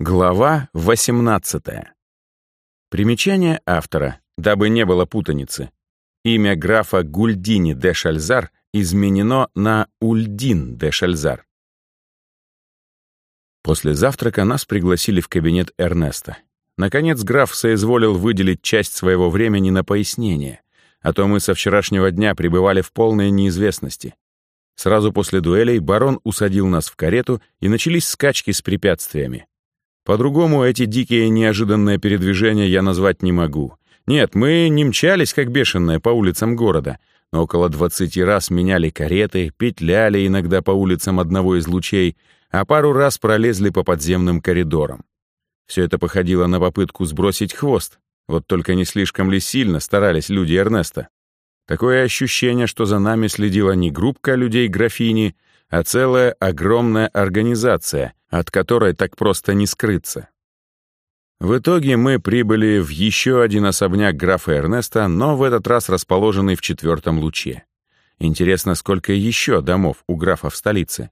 Глава 18. Примечание автора, дабы не было путаницы. Имя графа Гульдини де Шальзар изменено на Ульдин де Шальзар. После завтрака нас пригласили в кабинет Эрнеста. Наконец граф соизволил выделить часть своего времени на пояснение, а то мы со вчерашнего дня пребывали в полной неизвестности. Сразу после дуэлей барон усадил нас в карету, и начались скачки с препятствиями. По-другому эти дикие неожиданные передвижения я назвать не могу. Нет, мы не мчались, как бешеные, по улицам города, но около двадцати раз меняли кареты, петляли иногда по улицам одного из лучей, а пару раз пролезли по подземным коридорам. Все это походило на попытку сбросить хвост, вот только не слишком ли сильно старались люди Эрнеста. Такое ощущение, что за нами следила не группка людей графини, а целая огромная организация, от которой так просто не скрыться. В итоге мы прибыли в еще один особняк графа Эрнеста, но в этот раз расположенный в четвертом луче. Интересно, сколько еще домов у графа в столице?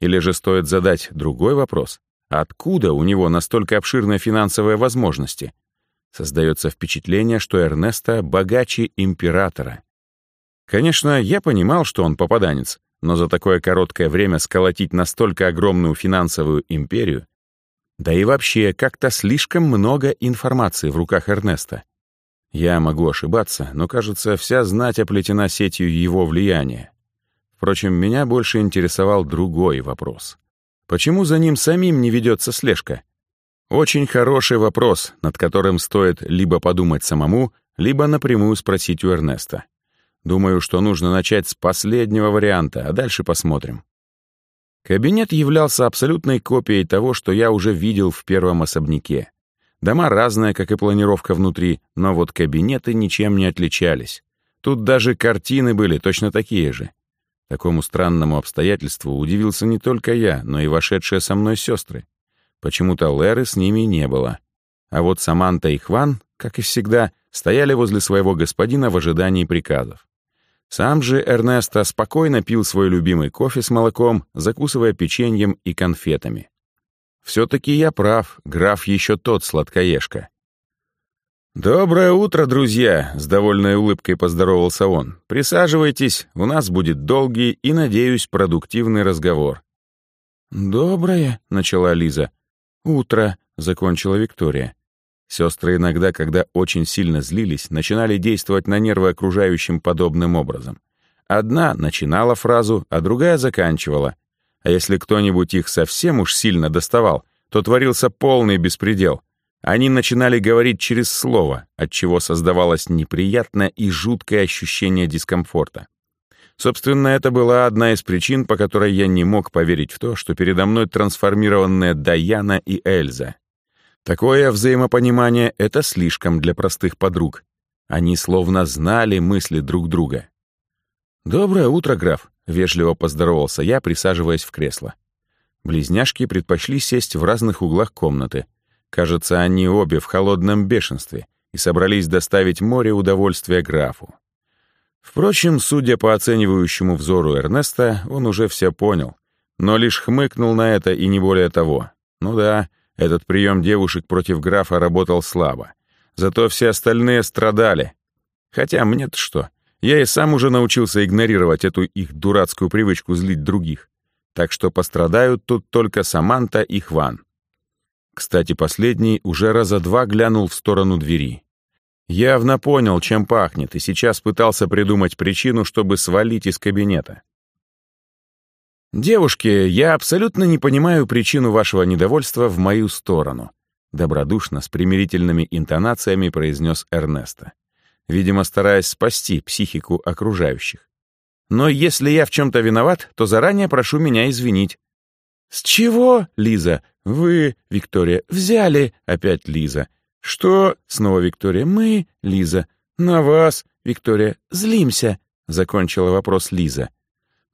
Или же стоит задать другой вопрос? Откуда у него настолько обширные финансовые возможности? Создается впечатление, что Эрнеста богаче императора. Конечно, я понимал, что он попаданец, но за такое короткое время сколотить настолько огромную финансовую империю, да и вообще как-то слишком много информации в руках Эрнеста. Я могу ошибаться, но, кажется, вся знать оплетена сетью его влияния. Впрочем, меня больше интересовал другой вопрос. Почему за ним самим не ведется слежка? Очень хороший вопрос, над которым стоит либо подумать самому, либо напрямую спросить у Эрнеста. Думаю, что нужно начать с последнего варианта, а дальше посмотрим. Кабинет являлся абсолютной копией того, что я уже видел в первом особняке. Дома разные, как и планировка внутри, но вот кабинеты ничем не отличались. Тут даже картины были точно такие же. Такому странному обстоятельству удивился не только я, но и вошедшие со мной сестры. Почему-то Леры с ними не было. А вот Саманта и Хван, как и всегда, стояли возле своего господина в ожидании приказов. Сам же Эрнесто спокойно пил свой любимый кофе с молоком, закусывая печеньем и конфетами. Все-таки я прав, граф еще тот сладкоежка. «Доброе утро, друзья!» — с довольной улыбкой поздоровался он. «Присаживайтесь, у нас будет долгий и, надеюсь, продуктивный разговор». «Доброе», — начала Лиза. «Утро», — закончила Виктория. Сестры иногда, когда очень сильно злились, начинали действовать на нервы окружающим подобным образом. Одна начинала фразу, а другая заканчивала. А если кто-нибудь их совсем уж сильно доставал, то творился полный беспредел. Они начинали говорить через слово, от чего создавалось неприятное и жуткое ощущение дискомфорта. Собственно, это была одна из причин, по которой я не мог поверить в то, что передо мной трансформированные Даяна и Эльза. Такое взаимопонимание — это слишком для простых подруг. Они словно знали мысли друг друга. «Доброе утро, граф», — вежливо поздоровался я, присаживаясь в кресло. Близняшки предпочли сесть в разных углах комнаты. Кажется, они обе в холодном бешенстве и собрались доставить море удовольствия графу. Впрочем, судя по оценивающему взору Эрнеста, он уже все понял, но лишь хмыкнул на это и не более того. Ну да, — этот прием девушек против графа работал слабо. Зато все остальные страдали. Хотя мне-то что? Я и сам уже научился игнорировать эту их дурацкую привычку злить других. Так что пострадают тут только Саманта и Хван. Кстати, последний уже раза два глянул в сторону двери. Явно понял, чем пахнет, и сейчас пытался придумать причину, чтобы свалить из кабинета. «Девушки, я абсолютно не понимаю причину вашего недовольства в мою сторону», добродушно, с примирительными интонациями произнес Эрнесто, видимо, стараясь спасти психику окружающих. «Но если я в чем-то виноват, то заранее прошу меня извинить». «С чего, Лиза? Вы, Виктория, взяли?» Опять Лиза. «Что?» — снова Виктория. «Мы, Лиза. На вас, Виктория. Злимся», — закончила вопрос Лиза.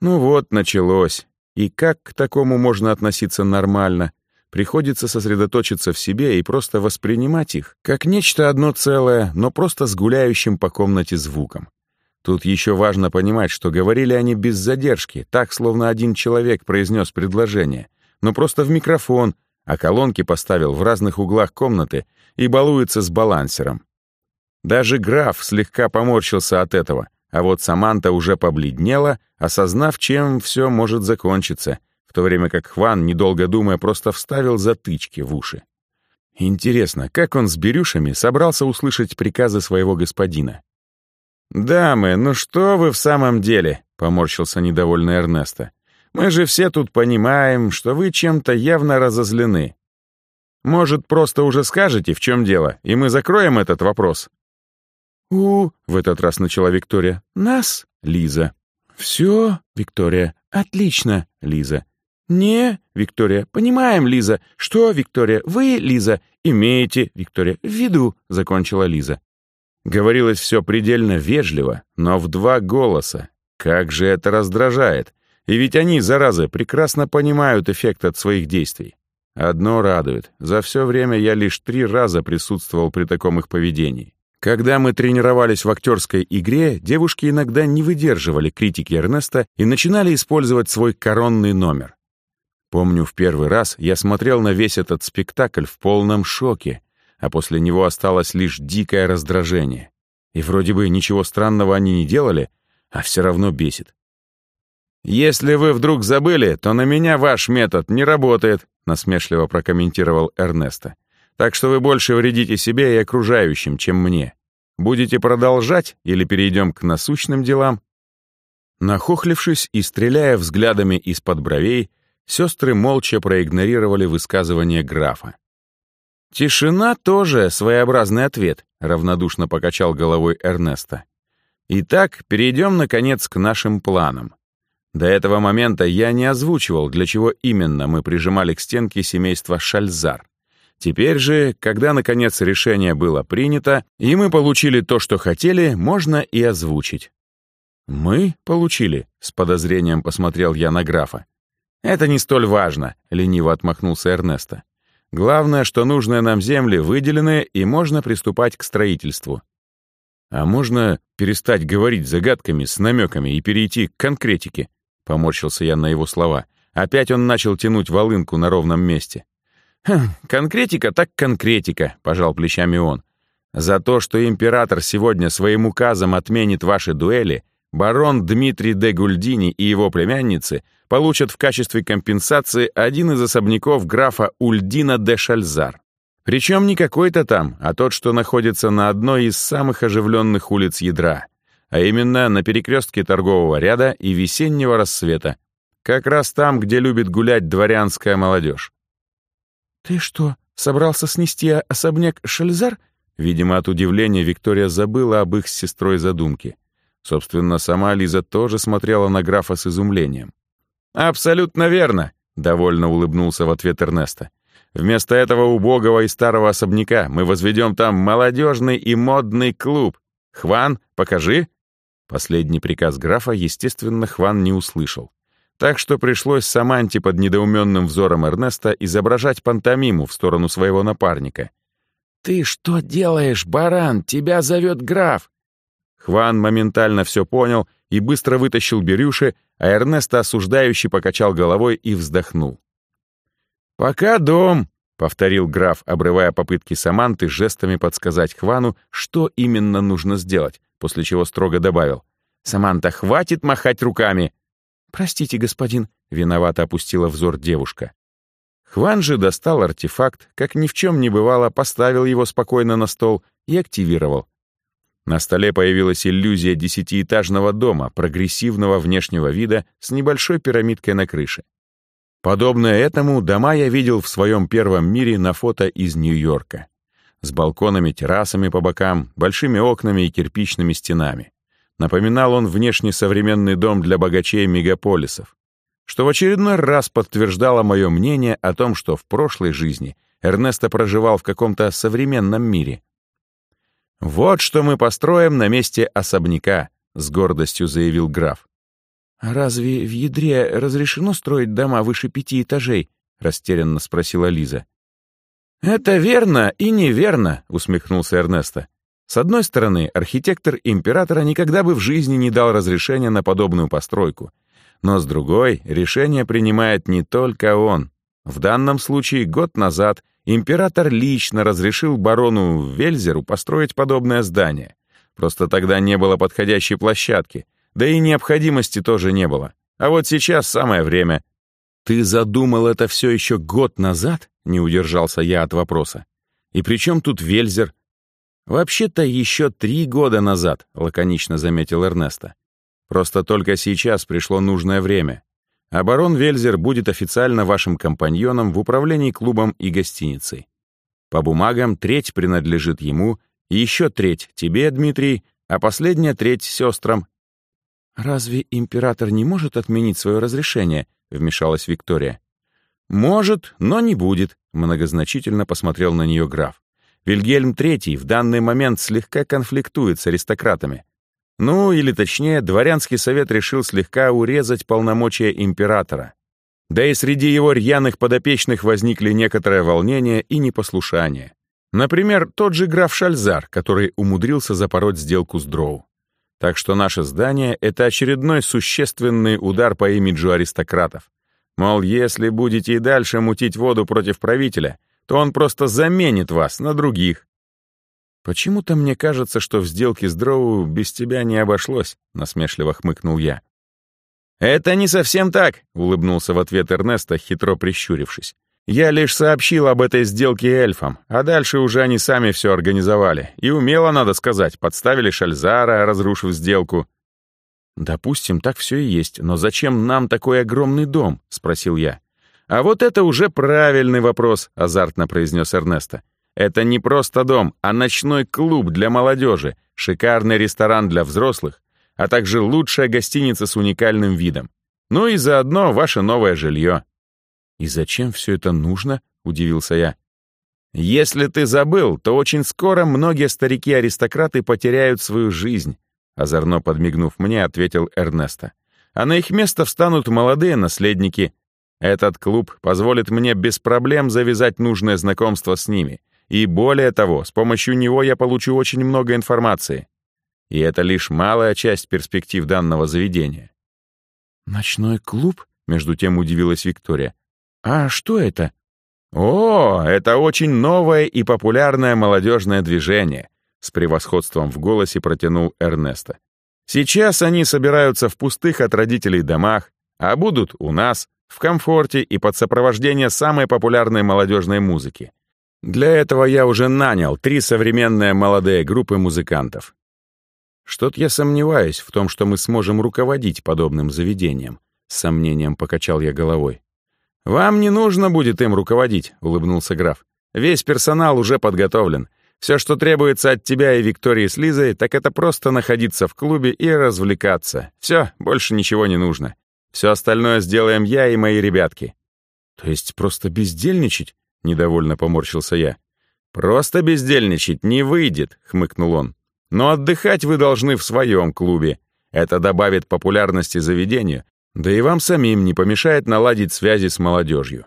Ну вот, началось. И как к такому можно относиться нормально? Приходится сосредоточиться в себе и просто воспринимать их как нечто одно целое, но просто с гуляющим по комнате звуком. Тут еще важно понимать, что говорили они без задержки, так, словно один человек произнес предложение, но просто в микрофон, а колонки поставил в разных углах комнаты и балуется с балансером. Даже граф слегка поморщился от этого, а вот Саманта уже побледнела, осознав, чем все может закончиться, в то время как Хван, недолго думая, просто вставил затычки в уши. Интересно, как он с берюшами собрался услышать приказы своего господина? «Дамы, ну что вы в самом деле?» — поморщился недовольный Эрнесто. «Мы же все тут понимаем, что вы чем-то явно разозлены. Может, просто уже скажете, в чем дело, и мы закроем этот вопрос?» «У...» — в этот раз начала Виктория. «Нас?» — Лиза. «Все, Виктория. Отлично, Лиза. «Не, Виктория, понимаем, Лиза. Что, Виктория, вы, Лиза, имеете, Виктория, в виду», — закончила Лиза. Говорилось все предельно вежливо, но в два голоса. Как же это раздражает. И ведь они, заразы, прекрасно понимают эффект от своих действий. Одно радует. За все время я лишь три раза присутствовал при таком их поведении. Когда мы тренировались в актерской игре, девушки иногда не выдерживали критики Эрнеста и начинали использовать свой коронный номер. Помню, в первый раз я смотрел на весь этот спектакль в полном шоке, а после него осталось лишь дикое раздражение. И вроде бы ничего странного они не делали, а все равно бесит. «Если вы вдруг забыли, то на меня ваш метод не работает», насмешливо прокомментировал Эрнесто. «Так что вы больше вредите себе и окружающим, чем мне. Будете продолжать или перейдем к насущным делам?» Нахохлившись и стреляя взглядами из-под бровей, Сестры молча проигнорировали высказывание графа. «Тишина тоже своеобразный ответ», — равнодушно покачал головой Эрнеста. «Итак, перейдем, наконец, к нашим планам. До этого момента я не озвучивал, для чего именно мы прижимали к стенке семейства Шальзар. Теперь же, когда, наконец, решение было принято, и мы получили то, что хотели, можно и озвучить». «Мы получили?» — с подозрением посмотрел я на графа. «Это не столь важно», — лениво отмахнулся Эрнесто. «Главное, что нужные нам земли выделены, и можно приступать к строительству». «А можно перестать говорить загадками с намеками и перейти к конкретике?» — поморщился я на его слова. Опять он начал тянуть волынку на ровном месте. «Хм, конкретика так конкретика», — пожал плечами он. «За то, что император сегодня своим указом отменит ваши дуэли, барон Дмитрий де Гульдини и его племянницы получат в качестве компенсации один из особняков графа Ульдина де Шальзар. Причем не какой-то там, а тот, что находится на одной из самых оживленных улиц ядра, а именно на перекрестке торгового ряда и весеннего рассвета, как раз там, где любит гулять дворянская молодежь. «Ты что, собрался снести особняк Шальзар?» Видимо, от удивления Виктория забыла об их с сестрой задумке. Собственно, сама Лиза тоже смотрела на графа с изумлением. «Абсолютно верно», — довольно улыбнулся в ответ Эрнеста. «Вместо этого убогого и старого особняка мы возведем там молодежный и модный клуб. Хван, покажи». Последний приказ графа, естественно, Хван не услышал. Так что пришлось Саманте под недоуменным взором Эрнеста изображать пантомиму в сторону своего напарника. «Ты что делаешь, баран? Тебя зовет граф!» Хван моментально все понял и быстро вытащил Берюши, а Эрнесто осуждающий покачал головой и вздохнул. «Пока дом», — повторил граф, обрывая попытки Саманты жестами подсказать Хвану, что именно нужно сделать, после чего строго добавил. «Саманта, хватит махать руками!» «Простите, господин», — виновато опустила взор девушка. Хван же достал артефакт, как ни в чем не бывало, поставил его спокойно на стол и активировал. На столе появилась иллюзия десятиэтажного дома прогрессивного внешнего вида с небольшой пирамидкой на крыше. Подобное этому дома я видел в своем первом мире на фото из Нью-Йорка. С балконами, террасами по бокам, большими окнами и кирпичными стенами. Напоминал он внешне современный дом для богачей мегаполисов, что в очередной раз подтверждало мое мнение о том, что в прошлой жизни Эрнесто проживал в каком-то современном мире — «Вот что мы построим на месте особняка», — с гордостью заявил граф. «А разве в ядре разрешено строить дома выше пяти этажей?» — растерянно спросила Лиза. «Это верно и неверно», — усмехнулся Эрнесто. «С одной стороны, архитектор императора никогда бы в жизни не дал разрешения на подобную постройку. Но с другой, решение принимает не только он. В данном случае год назад император лично разрешил барону Вельзеру построить подобное здание. Просто тогда не было подходящей площадки, да и необходимости тоже не было. А вот сейчас самое время. «Ты задумал это все еще год назад?» — не удержался я от вопроса. «И при чем тут Вельзер?» «Вообще-то еще три года назад», — лаконично заметил Эрнеста. «Просто только сейчас пришло нужное время. Барон Вельзер будет официально вашим компаньоном в управлении клубом и гостиницей. По бумагам треть принадлежит ему, еще треть тебе, Дмитрий, а последняя треть сестрам. «Разве император не может отменить свое разрешение?» — вмешалась Виктория. «Может, но не будет», — многозначительно посмотрел на нее граф. Вильгельм III в данный момент слегка конфликтует с аристократами. Ну, или точнее, дворянский совет решил слегка урезать полномочия императора. Да и среди его рьяных подопечных возникли некоторое волнение и непослушание. Например, тот же граф Шальзар, который умудрился запороть сделку с Дроу. Так что наше здание — это очередной существенный удар по имиджу аристократов. Мол, если будете и дальше мутить воду против правителя, то он просто заменит вас на других. «Почему-то мне кажется, что в сделке с Дроу без тебя не обошлось», — насмешливо хмыкнул я. «Это не совсем так», — улыбнулся в ответ Эрнеста, хитро прищурившись. «Я лишь сообщил об этой сделке эльфам, а дальше уже они сами все организовали. И умело, надо сказать, подставили Шальзара, разрушив сделку». «Допустим, так все и есть, но зачем нам такой огромный дом?» — спросил я. «А вот это уже правильный вопрос», — азартно произнес Эрнеста. Это не просто дом, а ночной клуб для молодежи, шикарный ресторан для взрослых, а также лучшая гостиница с уникальным видом. Ну и заодно ваше новое жилье. «И зачем все это нужно?» — удивился я. «Если ты забыл, то очень скоро многие старики-аристократы потеряют свою жизнь», озорно подмигнув мне, ответил Эрнесто. «А на их место встанут молодые наследники. Этот клуб позволит мне без проблем завязать нужное знакомство с ними, и более того, с помощью него я получу очень много информации. И это лишь малая часть перспектив данного заведения. «Ночной клуб?» — между тем удивилась Виктория. «А что это?» «О, это очень новое и популярное молодежное движение», с превосходством в голосе протянул Эрнесто. «Сейчас они собираются в пустых от родителей домах, а будут у нас, в комфорте и под сопровождение самой популярной молодежной музыки. Для этого я уже нанял три современные молодые группы музыкантов. Что-то я сомневаюсь в том, что мы сможем руководить подобным заведением. С сомнением покачал я головой. «Вам не нужно будет им руководить», — улыбнулся граф. «Весь персонал уже подготовлен. Все, что требуется от тебя и Виктории с Лизой, так это просто находиться в клубе и развлекаться. Все, больше ничего не нужно. Все остальное сделаем я и мои ребятки». «То есть просто бездельничать?» — недовольно поморщился я. «Просто бездельничать не выйдет», — хмыкнул он. «Но отдыхать вы должны в своем клубе. Это добавит популярности заведению, да и вам самим не помешает наладить связи с молодежью.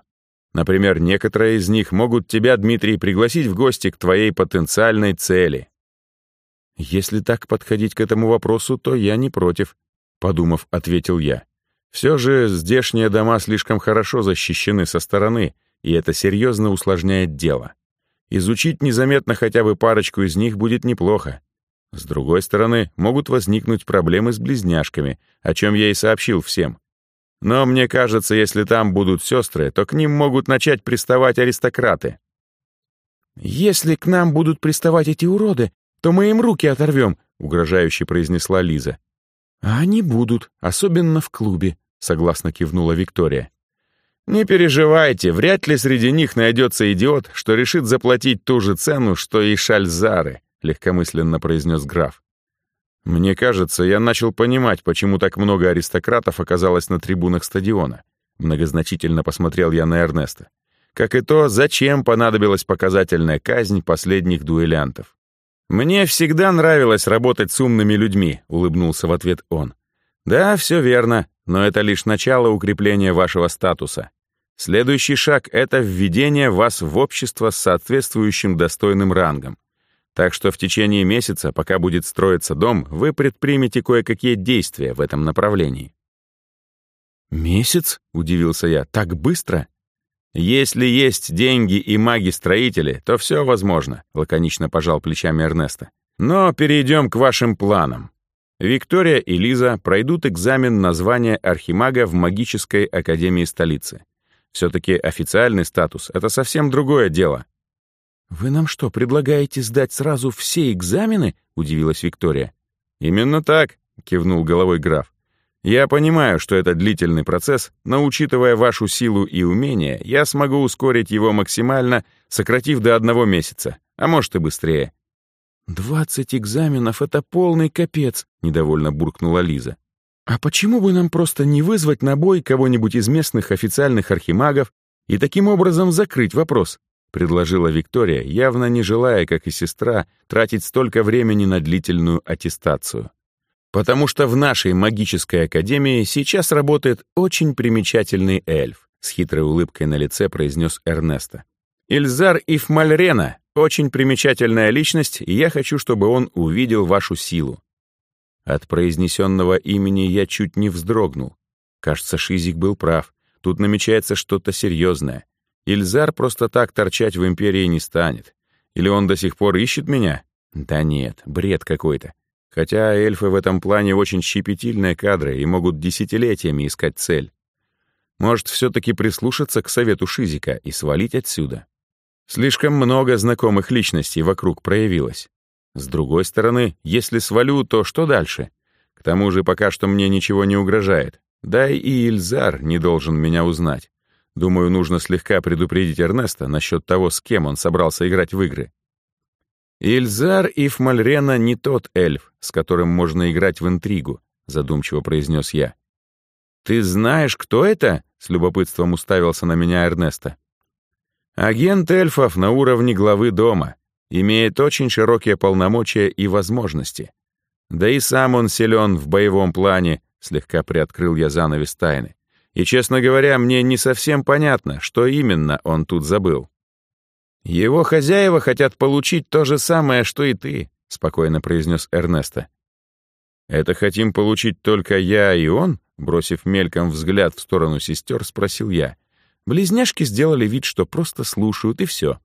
Например, некоторые из них могут тебя, Дмитрий, пригласить в гости к твоей потенциальной цели». «Если так подходить к этому вопросу, то я не против», — подумав, ответил я. «Все же здешние дома слишком хорошо защищены со стороны, и это серьезно усложняет дело. Изучить незаметно хотя бы парочку из них будет неплохо. С другой стороны, могут возникнуть проблемы с близняшками, о чем я и сообщил всем. Но мне кажется, если там будут сестры, то к ним могут начать приставать аристократы. «Если к нам будут приставать эти уроды, то мы им руки оторвем», — угрожающе произнесла Лиза. «А они будут, особенно в клубе», — согласно кивнула Виктория. Не переживайте, вряд ли среди них найдется идиот, что решит заплатить ту же цену, что и шальзары, легкомысленно произнес граф. Мне кажется, я начал понимать, почему так много аристократов оказалось на трибунах стадиона. Многозначительно посмотрел я на Эрнеста. Как и то, зачем понадобилась показательная казнь последних дуэлянтов. «Мне всегда нравилось работать с умными людьми», — улыбнулся в ответ он. «Да, все верно но это лишь начало укрепления вашего статуса. Следующий шаг — это введение вас в общество с соответствующим достойным рангом. Так что в течение месяца, пока будет строиться дом, вы предпримете кое-какие действия в этом направлении. «Месяц?» — удивился я. «Так быстро?» «Если есть деньги и маги-строители, то все возможно», — лаконично пожал плечами Эрнеста. «Но перейдем к вашим планам. Виктория и Лиза пройдут экзамен на звание архимага в магической академии столицы. Все-таки официальный статус — это совсем другое дело». «Вы нам что, предлагаете сдать сразу все экзамены?» — удивилась Виктория. «Именно так», — кивнул головой граф. Я понимаю, что это длительный процесс, но учитывая вашу силу и умения, я смогу ускорить его максимально, сократив до одного месяца, а может и быстрее». «Двадцать экзаменов — это полный капец», — недовольно буркнула Лиза. «А почему бы нам просто не вызвать на бой кого-нибудь из местных официальных архимагов и таким образом закрыть вопрос?» — предложила Виктория, явно не желая, как и сестра, тратить столько времени на длительную аттестацию потому что в нашей магической академии сейчас работает очень примечательный эльф», с хитрой улыбкой на лице произнес Эрнесто. «Ильзар Ифмальрена — очень примечательная личность, и я хочу, чтобы он увидел вашу силу». От произнесенного имени я чуть не вздрогнул. Кажется, Шизик был прав. Тут намечается что-то серьезное. Ильзар просто так торчать в Империи не станет. Или он до сих пор ищет меня? Да нет, бред какой-то. Хотя эльфы в этом плане очень щепетильные кадры и могут десятилетиями искать цель. Может, все-таки прислушаться к совету Шизика и свалить отсюда. Слишком много знакомых личностей вокруг проявилось. С другой стороны, если свалю, то что дальше? К тому же пока что мне ничего не угрожает. Да и Ильзар не должен меня узнать. Думаю, нужно слегка предупредить Эрнеста насчет того, с кем он собрался играть в игры. «Ильзар Ифмальрена не тот эльф, с которым можно играть в интригу», — задумчиво произнес я. «Ты знаешь, кто это?» — с любопытством уставился на меня Эрнеста. «Агент эльфов на уровне главы дома, имеет очень широкие полномочия и возможности. Да и сам он силен в боевом плане», — слегка приоткрыл я занавес тайны. «И, честно говоря, мне не совсем понятно, что именно он тут забыл». «Его хозяева хотят получить то же самое, что и ты», — спокойно произнес Эрнесто. «Это хотим получить только я и он?» Бросив мельком взгляд в сторону сестер, спросил я. Близняшки сделали вид, что просто слушают, и все.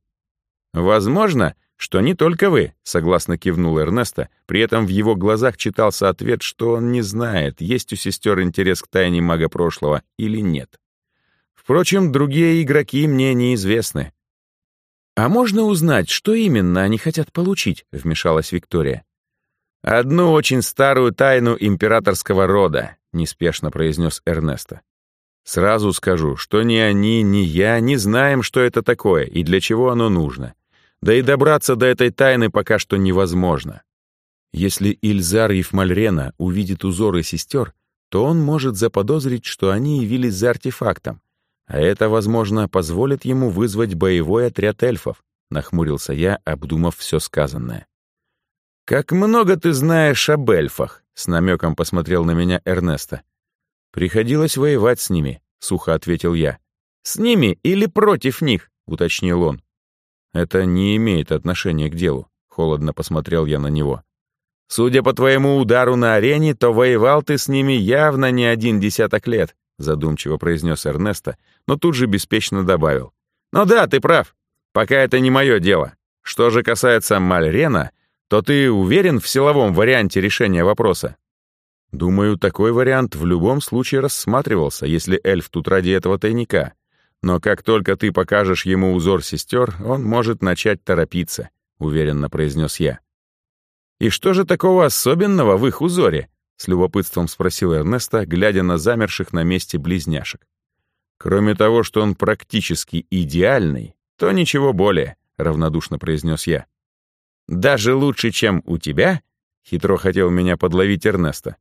«Возможно, что не только вы», — согласно кивнул Эрнесто, при этом в его глазах читался ответ, что он не знает, есть у сестер интерес к тайне мага прошлого или нет. Впрочем, другие игроки мне неизвестны. «А можно узнать, что именно они хотят получить?» — вмешалась Виктория. «Одну очень старую тайну императорского рода», — неспешно произнес Эрнесто. «Сразу скажу, что ни они, ни я не знаем, что это такое и для чего оно нужно. Да и добраться до этой тайны пока что невозможно. Если Ильзар Евмальрена увидит узоры сестер, то он может заподозрить, что они явились за артефактом, а это, возможно, позволит ему вызвать боевой отряд эльфов, нахмурился я, обдумав все сказанное. «Как много ты знаешь об эльфах?» — с намеком посмотрел на меня Эрнесто. «Приходилось воевать с ними», — сухо ответил я. «С ними или против них?» — уточнил он. «Это не имеет отношения к делу», — холодно посмотрел я на него. «Судя по твоему удару на арене, то воевал ты с ними явно не один десяток лет задумчиво произнес Эрнесто, но тут же беспечно добавил. «Ну да, ты прав. Пока это не мое дело. Что же касается Мальрена, то ты уверен в силовом варианте решения вопроса?» «Думаю, такой вариант в любом случае рассматривался, если эльф тут ради этого тайника. Но как только ты покажешь ему узор сестер, он может начать торопиться», — уверенно произнес я. «И что же такого особенного в их узоре?» — с любопытством спросил Эрнеста, глядя на замерших на месте близняшек. «Кроме того, что он практически идеальный, то ничего более», — равнодушно произнес я. «Даже лучше, чем у тебя?» — хитро хотел меня подловить Эрнеста.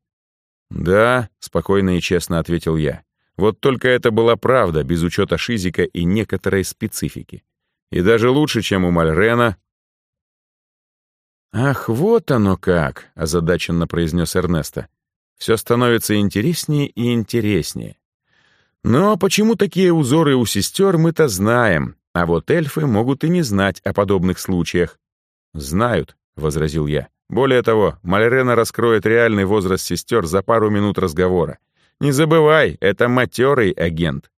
«Да», — спокойно и честно ответил я. «Вот только это была правда, без учета шизика и некоторой специфики. И даже лучше, чем у Мальрена, «Ах, вот оно как!» — озадаченно произнес Эрнесто. «Все становится интереснее и интереснее. Но почему такие узоры у сестер, мы-то знаем, а вот эльфы могут и не знать о подобных случаях». «Знают», — возразил я. «Более того, Мальрена раскроет реальный возраст сестер за пару минут разговора. Не забывай, это матерый агент».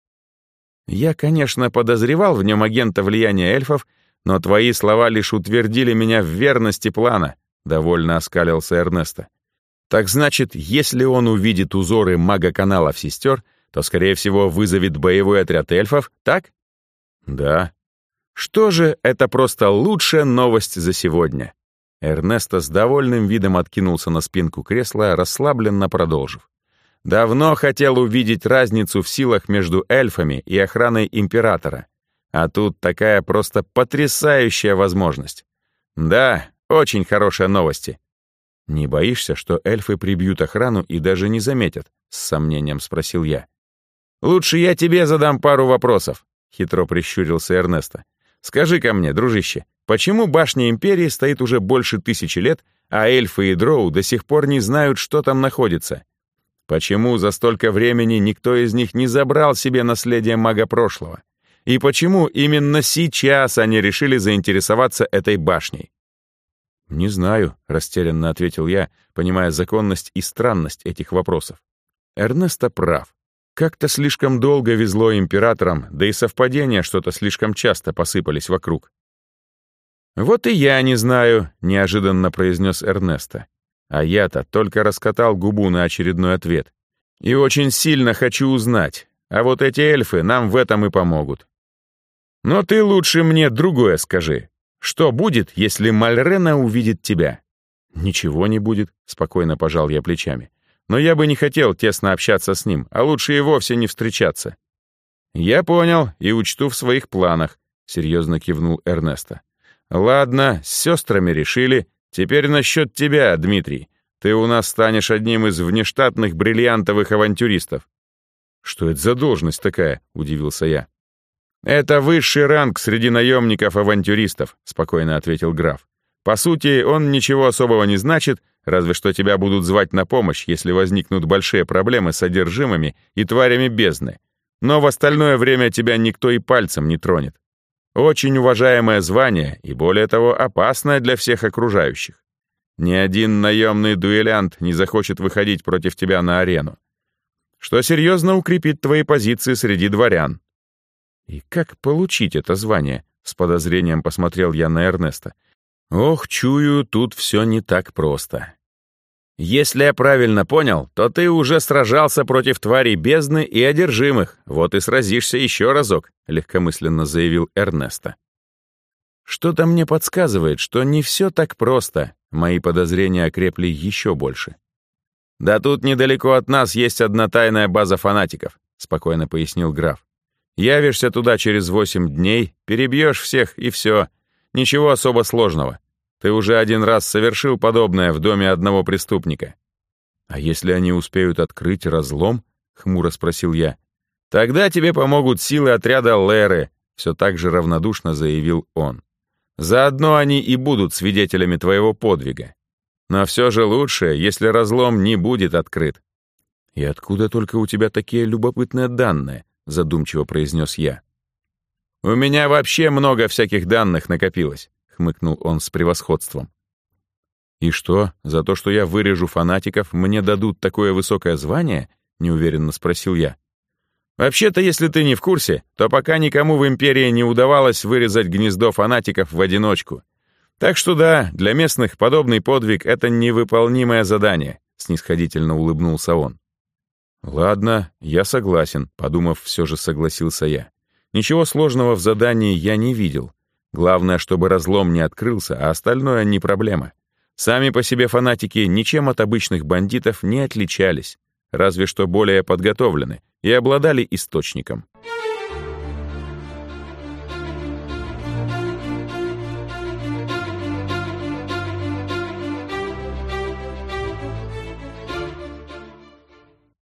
Я, конечно, подозревал в нем агента влияния эльфов, но твои слова лишь утвердили меня в верности плана, довольно оскалился Эрнесто. Так значит, если он увидит узоры мага-каналов сестер, то, скорее всего, вызовет боевой отряд эльфов, так? Да. Что же, это просто лучшая новость за сегодня. Эрнесто с довольным видом откинулся на спинку кресла, расслабленно продолжив. Давно хотел увидеть разницу в силах между эльфами и охраной императора. А тут такая просто потрясающая возможность. Да, очень хорошие новости. «Не боишься, что эльфы прибьют охрану и даже не заметят?» — с сомнением спросил я. «Лучше я тебе задам пару вопросов», — хитро прищурился Эрнесто. «Скажи-ка мне, дружище, почему башня Империи стоит уже больше тысячи лет, а эльфы и дроу до сих пор не знают, что там находится? Почему за столько времени никто из них не забрал себе наследие мага прошлого? И почему именно сейчас они решили заинтересоваться этой башней? «Не знаю», — растерянно ответил я, понимая законность и странность этих вопросов. Эрнесто прав. Как-то слишком долго везло императорам, да и совпадения что-то слишком часто посыпались вокруг. «Вот и я не знаю», — неожиданно произнес Эрнесто. А я-то только раскатал губу на очередной ответ. «И очень сильно хочу узнать, а вот эти эльфы нам в этом и помогут». «Но ты лучше мне другое скажи. Что будет, если Мальрена увидит тебя? Ничего не будет, спокойно пожал я плечами. Но я бы не хотел тесно общаться с ним, а лучше и вовсе не встречаться. Я понял и учту в своих планах, серьезно кивнул Эрнесто. Ладно, с сестрами решили. Теперь насчет тебя, Дмитрий. Ты у нас станешь одним из внештатных бриллиантовых авантюристов. Что это за должность такая? удивился я. «Это высший ранг среди наемников-авантюристов», — спокойно ответил граф. «По сути, он ничего особого не значит, разве что тебя будут звать на помощь, если возникнут большие проблемы с содержимыми и тварями бездны. Но в остальное время тебя никто и пальцем не тронет. Очень уважаемое звание и, более того, опасное для всех окружающих. Ни один наемный дуэлянт не захочет выходить против тебя на арену. Что серьезно укрепит твои позиции среди дворян. И как получить это звание? С подозрением посмотрел я на Эрнеста. Ох, чую, тут все не так просто. Если я правильно понял, то ты уже сражался против тварей бездны и одержимых, вот и сразишься еще разок, легкомысленно заявил Эрнеста. Что-то мне подсказывает, что не все так просто. Мои подозрения окрепли еще больше. Да тут недалеко от нас есть одна тайная база фанатиков, спокойно пояснил граф. Явишься туда через восемь дней, перебьешь всех и все. Ничего особо сложного. Ты уже один раз совершил подобное в доме одного преступника. А если они успеют открыть разлом? Хмуро спросил я. Тогда тебе помогут силы отряда Леры, все так же равнодушно заявил он. Заодно они и будут свидетелями твоего подвига. Но все же лучше, если разлом не будет открыт. И откуда только у тебя такие любопытные данные? Задумчиво произнес я. «У меня вообще много всяких данных накопилось», — хмыкнул он с превосходством. «И что, за то, что я вырежу фанатиков, мне дадут такое высокое звание?» — неуверенно спросил я. «Вообще-то, если ты не в курсе, то пока никому в Империи не удавалось вырезать гнездо фанатиков в одиночку. Так что да, для местных подобный подвиг — это невыполнимое задание», — снисходительно улыбнулся он. «Ладно, я согласен», — подумав, все же согласился я. «Ничего сложного в задании я не видел. Главное, чтобы разлом не открылся, а остальное не проблема. Сами по себе фанатики ничем от обычных бандитов не отличались, разве что более подготовлены и обладали источником».